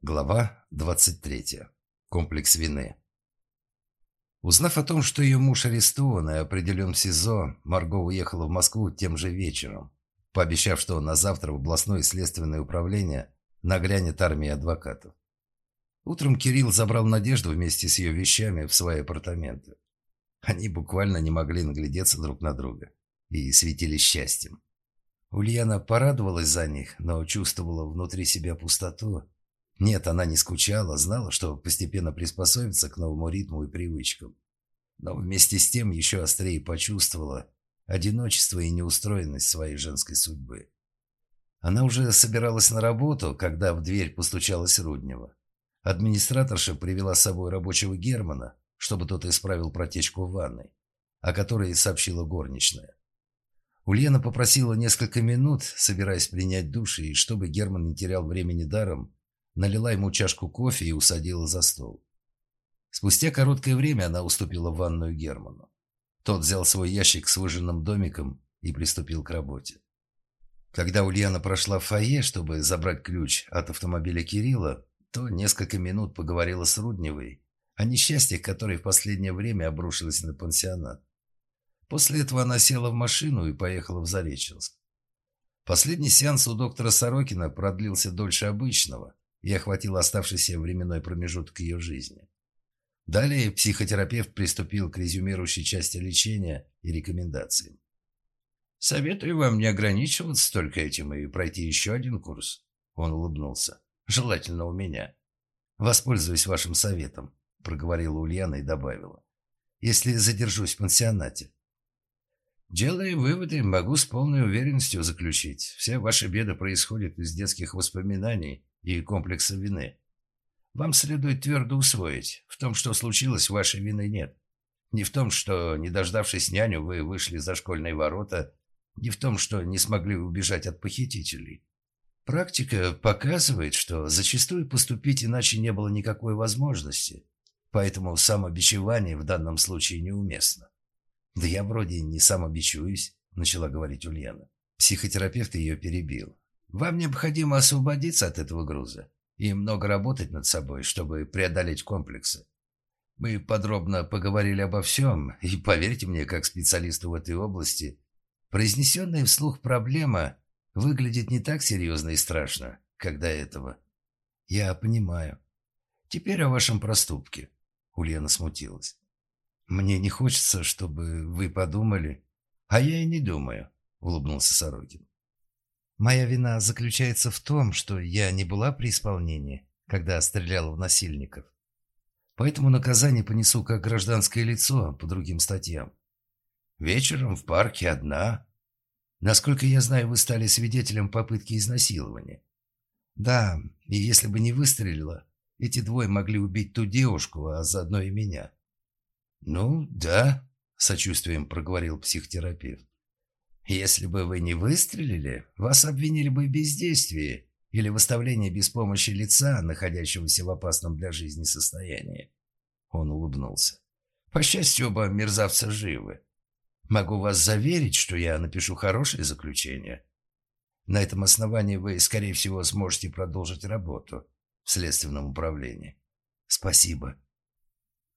Глава 23. Комплекс вины. Узнав о том, что ее муж арестован и определен в СИЗО, Марго уехала в Москву тем же вечером, пообещав, что на завтра в областное следственное управление нагрянет армия адвокатов. Утром Кирилл забрал Надежду вместе с ее вещами в свои апартаменты. Они буквально не могли наглядеться друг на друга и светились счастьем. Ульяна порадовалась за них, но чувствовала внутри себя пустоту нет, она не скучала, знала, что постепенно приспособится к новому ритму и привычкам. Но вместе с тем еще острее почувствовала одиночество и неустроенность своей женской судьбы. Она уже собиралась на работу, когда в дверь постучалась Руднева. Администраторша привела с собой рабочего Германа, чтобы тот исправил протечку в ванной, о которой сообщила горничная. Ульяна попросила несколько минут, собираясь принять душ, и чтобы Герман не терял времени даром, налила ему чашку кофе и усадила за стол. Спустя короткое время она уступила ванную Герману. Тот взял свой ящик с выжженным домиком и приступил к работе. Когда Ульяна прошла в фойе, чтобы забрать ключ от автомобиля Кирилла, то несколько минут поговорила с Рудневой о несчастьях, которые в последнее время обрушились на пансионат. После этого она села в машину и поехала в Зареченск. Последний сеанс у доктора Сорокина продлился дольше обычного и охватил оставшийся временной промежуток ее жизни. Далее психотерапевт приступил к резюмирующей части лечения и рекомендациям. «Советую вам не ограничиваться только этим и пройти еще один курс», — он улыбнулся. «Желательно у меня». «Воспользуюсь вашим советом», — проговорила Ульяна и добавила. «Если задержусь в пансионате». «Делая выводы, могу с полной уверенностью заключить. Все ваши беды происходят из детских воспоминаний и комплекса вины. Вам следует твердо усвоить, в том, что случилось, вашей вины нет. Не в том, что, не дождавшись няню, вы вышли за школьные ворота, не в том, что не смогли убежать от похитителей. Практика показывает, что зачастую поступить иначе не было никакой возможности, поэтому самобичевание в данном случае неуместно. «Да я вроде не самобичуюсь», — начала говорить Ульяна. Психотерапевт ее перебил. Вам необходимо освободиться от этого груза и много работать над собой, чтобы преодолеть комплексы. Мы подробно поговорили обо всем, и поверьте мне, как специалисту в этой области, произнесенная вслух проблема выглядит не так серьезно и страшно, как до этого. Я понимаю. Теперь о вашем проступке. Ульяна смутилась. Мне не хочется, чтобы вы подумали. А я и не думаю, улыбнулся Сорокин. Моя вина заключается в том, что я не была при исполнении, когда стреляла в насильников. Поэтому наказание понесу как гражданское лицо по другим статьям. Вечером в парке одна. Насколько я знаю, вы стали свидетелем попытки изнасилования. Да, и если бы не выстрелила, эти двое могли убить ту девушку, а заодно и меня. Ну, да, сочувствием проговорил психотерапевт. Если бы вы не выстрелили, вас обвинили бы в бездействии или выставлении без помощи лица, находящегося в опасном для жизни состоянии. Он улыбнулся. По счастью, оба мерзавца живы. Могу вас заверить, что я напишу хорошее заключение. На этом основании вы, скорее всего, сможете продолжить работу в следственном управлении. Спасибо.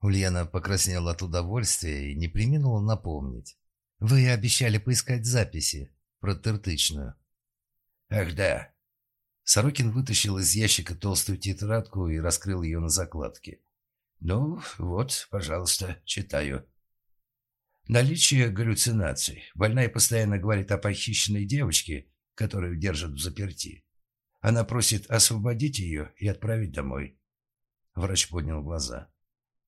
Ульяна покраснела от удовольствия и не приминула напомнить. Вы обещали поискать записи про тыртычную. Ах да. Сорокин вытащил из ящика толстую тетрадку и раскрыл ее на закладке. Ну, вот, пожалуйста, читаю. Наличие галлюцинаций. Больная постоянно говорит о похищенной девочке, которую держат в заперти. Она просит освободить ее и отправить домой. Врач поднял глаза.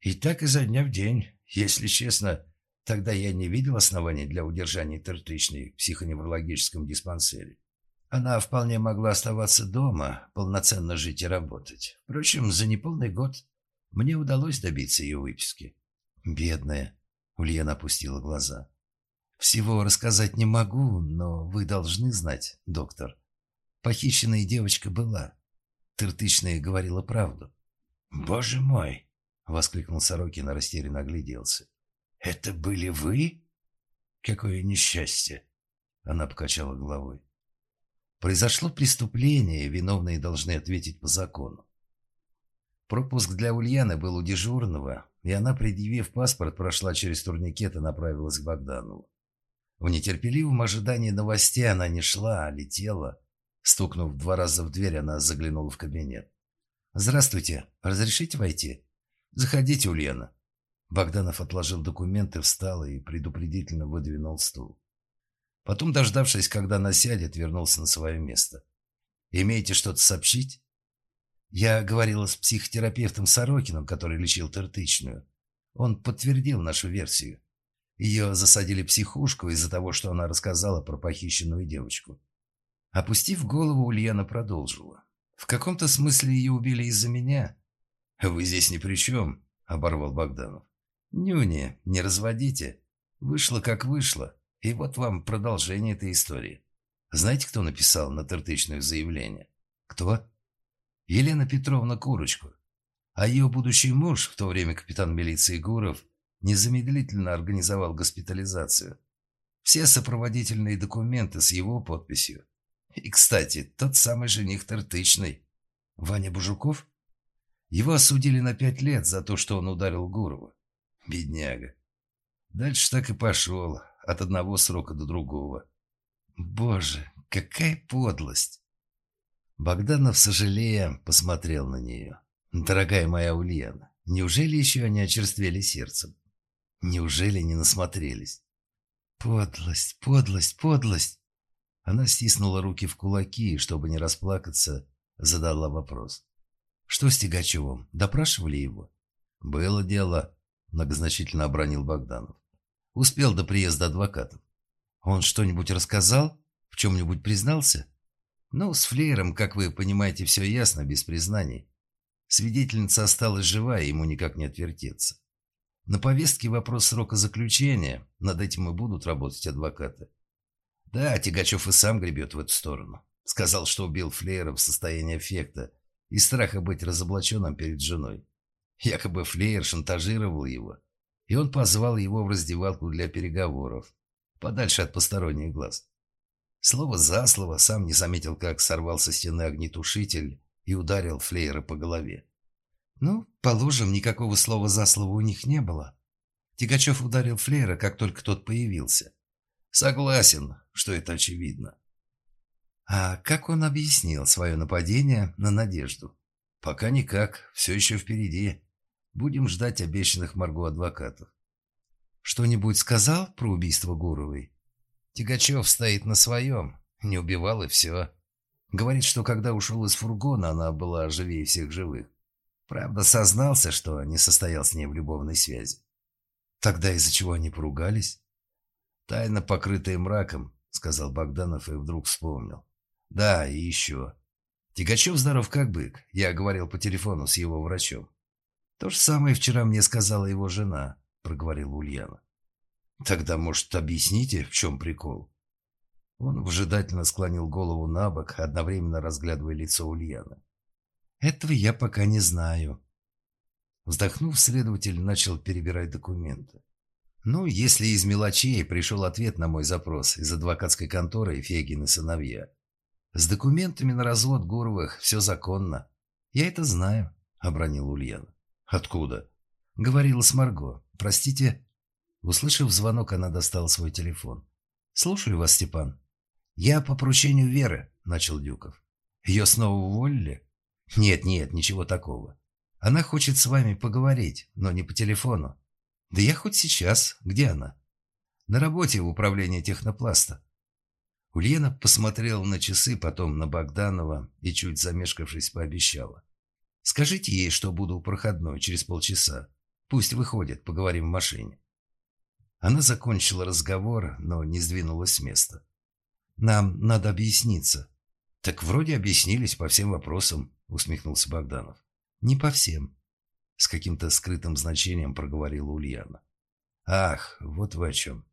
И так изо дня в день. Если честно, Тогда я не видел оснований для удержания Тертычной в психоневрологическом диспансере. Она вполне могла оставаться дома, полноценно жить и работать. Впрочем, за неполный год мне удалось добиться ее выписки. «Бедная», — Ульяна опустила глаза. «Всего рассказать не могу, но вы должны знать, доктор. Похищенная девочка была. Тыртычная говорила правду». «Боже мой!» — воскликнул Сорокин, растерянно огляделся. «Это были вы? Какое несчастье!» Она покачала головой. «Произошло преступление, виновные должны ответить по закону. Пропуск для Ульяны был у дежурного, и она, предъявив паспорт, прошла через турникет и направилась к Богданову. В нетерпеливом ожидании новостей она не шла, а летела. Стукнув два раза в дверь, она заглянула в кабинет. «Здравствуйте. Разрешите войти?» «Заходите, Ульяна». Богданов отложил документы, встал и предупредительно выдвинул стул. Потом, дождавшись, когда она сядет, вернулся на свое место. «Имеете что-то сообщить?» «Я говорила с психотерапевтом Сорокиным, который лечил тыртычную. Он подтвердил нашу версию. Ее засадили психушку из-за того, что она рассказала про похищенную девочку». Опустив голову, Ульяна продолжила. «В каком-то смысле ее убили из-за меня». «Вы здесь ни при чем», — оборвал Богданов. «Нюни, не разводите. Вышло как вышло. И вот вам продолжение этой истории. Знаете, кто написал на тыртычное заявление? Кто? Елена Петровна Курочку. А ее будущий муж, в то время капитан милиции Гуров, незамедлительно организовал госпитализацию. Все сопроводительные документы с его подписью. И, кстати, тот самый жених Тыртычный. Ваня Бужуков? Его осудили на пять лет за то, что он ударил Гурова. Бедняга. Дальше так и пошел, от одного срока до другого. Боже, какая подлость! Богданов, сожалея, посмотрел на нее. «Дорогая моя Ульяна, неужели еще они очерствели сердцем? Неужели не насмотрелись?» «Подлость, подлость, подлость!» Она стиснула руки в кулаки чтобы не расплакаться, задала вопрос. «Что с Тягачевым? Допрашивали его?» «Было дело», — многозначительно обронил Богданов. Успел до приезда адвокатов. Он что-нибудь рассказал? В чем-нибудь признался? Ну, с Флеером, как вы понимаете, все ясно, без признаний. Свидетельница осталась жива, и ему никак не отвертеться. На повестке вопрос срока заключения. Над этим и будут работать адвокаты. Да, Тягачев и сам гребет в эту сторону. Сказал, что убил Флеера в состоянии эффекта и страха быть разоблаченным перед женой. Якобы Флеер шантажировал его и он позвал его в раздевалку для переговоров, подальше от посторонних глаз. Слово за слово сам не заметил, как сорвал со стены огнетушитель и ударил Флейера по голове. Ну, положим, никакого слова за слово у них не было. Тигачев ударил Флейера, как только тот появился. Согласен, что это очевидно. А как он объяснил свое нападение на Надежду? Пока никак, все еще впереди. Будем ждать обещанных Марго адвокатов. Что-нибудь сказал про убийство Гуровой? Тигачев стоит на своем. Не убивал и все. Говорит, что когда ушел из фургона, она была живее всех живых. Правда, сознался, что не состоял с ней в любовной связи. Тогда из-за чего они поругались? Тайна, покрытая мраком, сказал Богданов и вдруг вспомнил. Да, и еще. Тигачев здоров как бык. Я говорил по телефону с его врачом. «То же самое вчера мне сказала его жена», — проговорила Ульяна. «Тогда, может, объясните, в чем прикол?» Он вжидательно склонил голову на бок, одновременно разглядывая лицо Ульяны. «Этого я пока не знаю». Вздохнув, следователь начал перебирать документы. «Ну, если из мелочей пришел ответ на мой запрос из адвокатской конторы Фегин и сыновья. С документами на развод Гуровых все законно. Я это знаю», — обронил Ульяна. «Откуда?» Говорила с Марго. «Простите?» Услышав звонок, она достала свой телефон. «Слушаю вас, Степан». «Я по поручению Веры», — начал Дюков. «Ее снова уволили?» «Нет, нет, ничего такого. Она хочет с вами поговорить, но не по телефону. Да я хоть сейчас. Где она?» «На работе в управлении технопласта». Ульяна посмотрела на часы, потом на Богданова и, чуть замешкавшись, пообещала. Скажите ей, что буду проходной через полчаса. Пусть выходит, поговорим в машине». Она закончила разговор, но не сдвинулась с места. «Нам надо объясниться». «Так вроде объяснились по всем вопросам», — усмехнулся Богданов. «Не по всем», — с каким-то скрытым значением проговорила Ульяна. «Ах, вот вы о чем.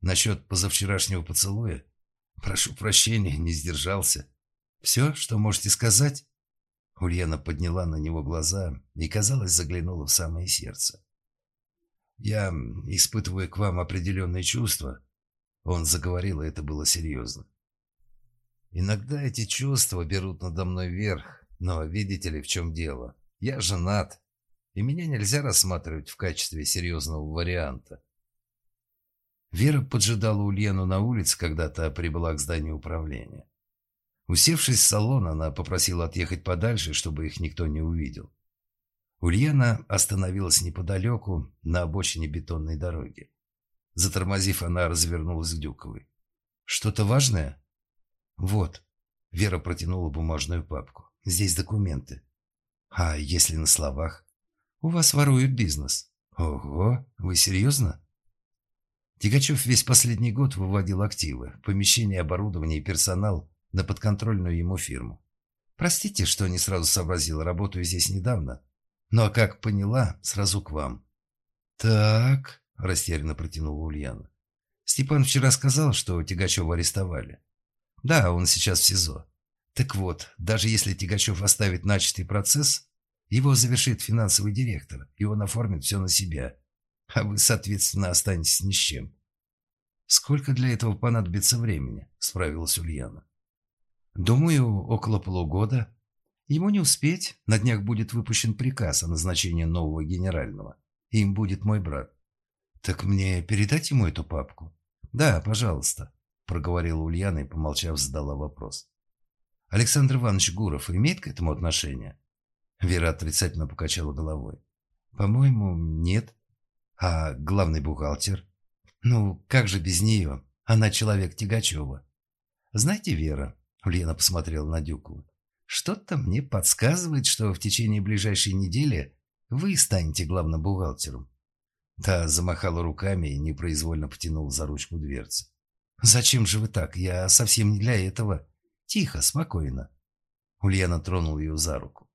Насчет позавчерашнего поцелуя? Прошу прощения, не сдержался. Все, что можете сказать?» Ульяна подняла на него глаза и, казалось, заглянула в самое сердце. «Я испытываю к вам определенные чувства». Он заговорил, и это было серьезно. «Иногда эти чувства берут надо мной верх, но видите ли, в чем дело? Я женат, и меня нельзя рассматривать в качестве серьезного варианта. Вера поджидала Ульяну на улице, когда та прибыла к зданию управления. Усевшись в салон, она попросила отъехать подальше, чтобы их никто не увидел. Ульяна остановилась неподалеку, на обочине бетонной дороги. Затормозив, она развернулась к Дюковой. «Что-то важное?» «Вот». Вера протянула бумажную папку. «Здесь документы». «А если на словах?» «У вас воруют бизнес». «Ого, вы серьезно?» Тигачев весь последний год выводил активы, помещение, оборудование и персонал на подконтрольную ему фирму. Простите, что не сразу сообразил, работаю здесь недавно. Ну а как поняла, сразу к вам. Так, растерянно протянула Ульяна. Степан вчера сказал, что Тигачева арестовали. Да, он сейчас в СИЗО. Так вот, даже если Тигачев оставит начатый процесс, его завершит финансовый директор, и он оформит все на себя а вы, соответственно, останетесь ни с чем. «Сколько для этого понадобится времени?» – справилась Ульяна. «Думаю, около полугода. Ему не успеть. На днях будет выпущен приказ о назначении нового генерального. Им будет мой брат. Так мне передать ему эту папку?» «Да, пожалуйста», – проговорила Ульяна и, помолчав, задала вопрос. «Александр Иванович Гуров имеет к этому отношение?» Вера отрицательно покачала головой. «По-моему, нет. А главный бухгалтер? Ну, как же без нее? Она человек Тягачева. Знаете, Вера, Лена посмотрела на Дюкову, что-то мне подсказывает, что в течение ближайшей недели вы станете главным бухгалтером. Та замахала руками и непроизвольно потянула за ручку дверцы. «Зачем же вы так? Я совсем не для этого. Тихо, спокойно». Ульяна тронул ее за руку.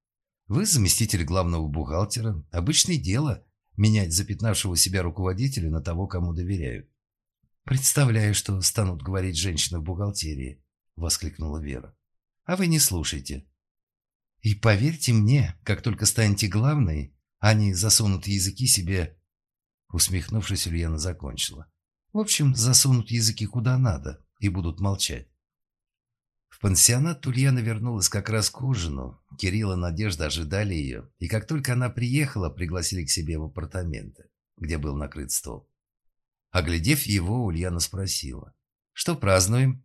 «Вы заместитель главного бухгалтера. Обычное дело менять запятнавшего себя руководителя на того, кому доверяют. «Представляю, что станут говорить женщины в бухгалтерии», — воскликнула Вера. «А вы не слушайте. И поверьте мне, как только станете главной, они засунут языки себе...» Усмехнувшись, Ульяна закончила. «В общем, засунут языки куда надо и будут молчать. В пансионат Ульяна вернулась как раз к ужину. Кирилл и Надежда ожидали ее, и как только она приехала, пригласили к себе в апартаменты, где был накрыт стол. Оглядев его, Ульяна спросила. «Что празднуем?»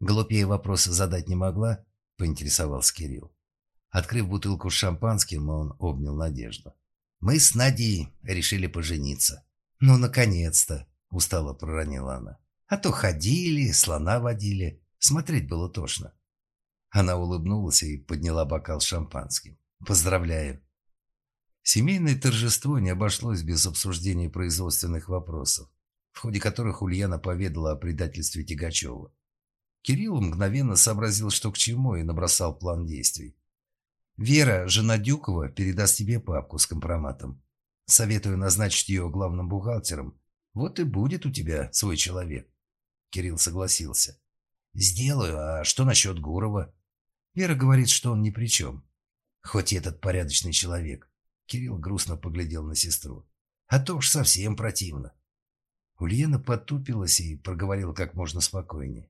Глупее вопроса задать не могла, поинтересовался Кирилл. Открыв бутылку с шампанским, он обнял Надежду. «Мы с Надей решили пожениться». «Ну, наконец-то!» – устало проронила она. «А то ходили, слона водили». Смотреть было тошно. Она улыбнулась и подняла бокал с шампанским. «Поздравляю!» Семейное торжество не обошлось без обсуждения производственных вопросов, в ходе которых Ульяна поведала о предательстве Тягачева. Кирилл мгновенно сообразил, что к чему, и набросал план действий. «Вера, жена Дюкова, передаст тебе папку с компроматом. Советую назначить ее главным бухгалтером. Вот и будет у тебя свой человек». Кирилл согласился. «Сделаю, а что насчет Гурова?» Вера говорит, что он ни при чем. Хоть и этот порядочный человек. Кирилл грустно поглядел на сестру. А то уж совсем противно. Ульяна потупилась и проговорила как можно спокойнее.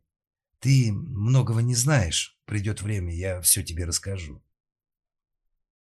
«Ты многого не знаешь. Придет время, я все тебе расскажу».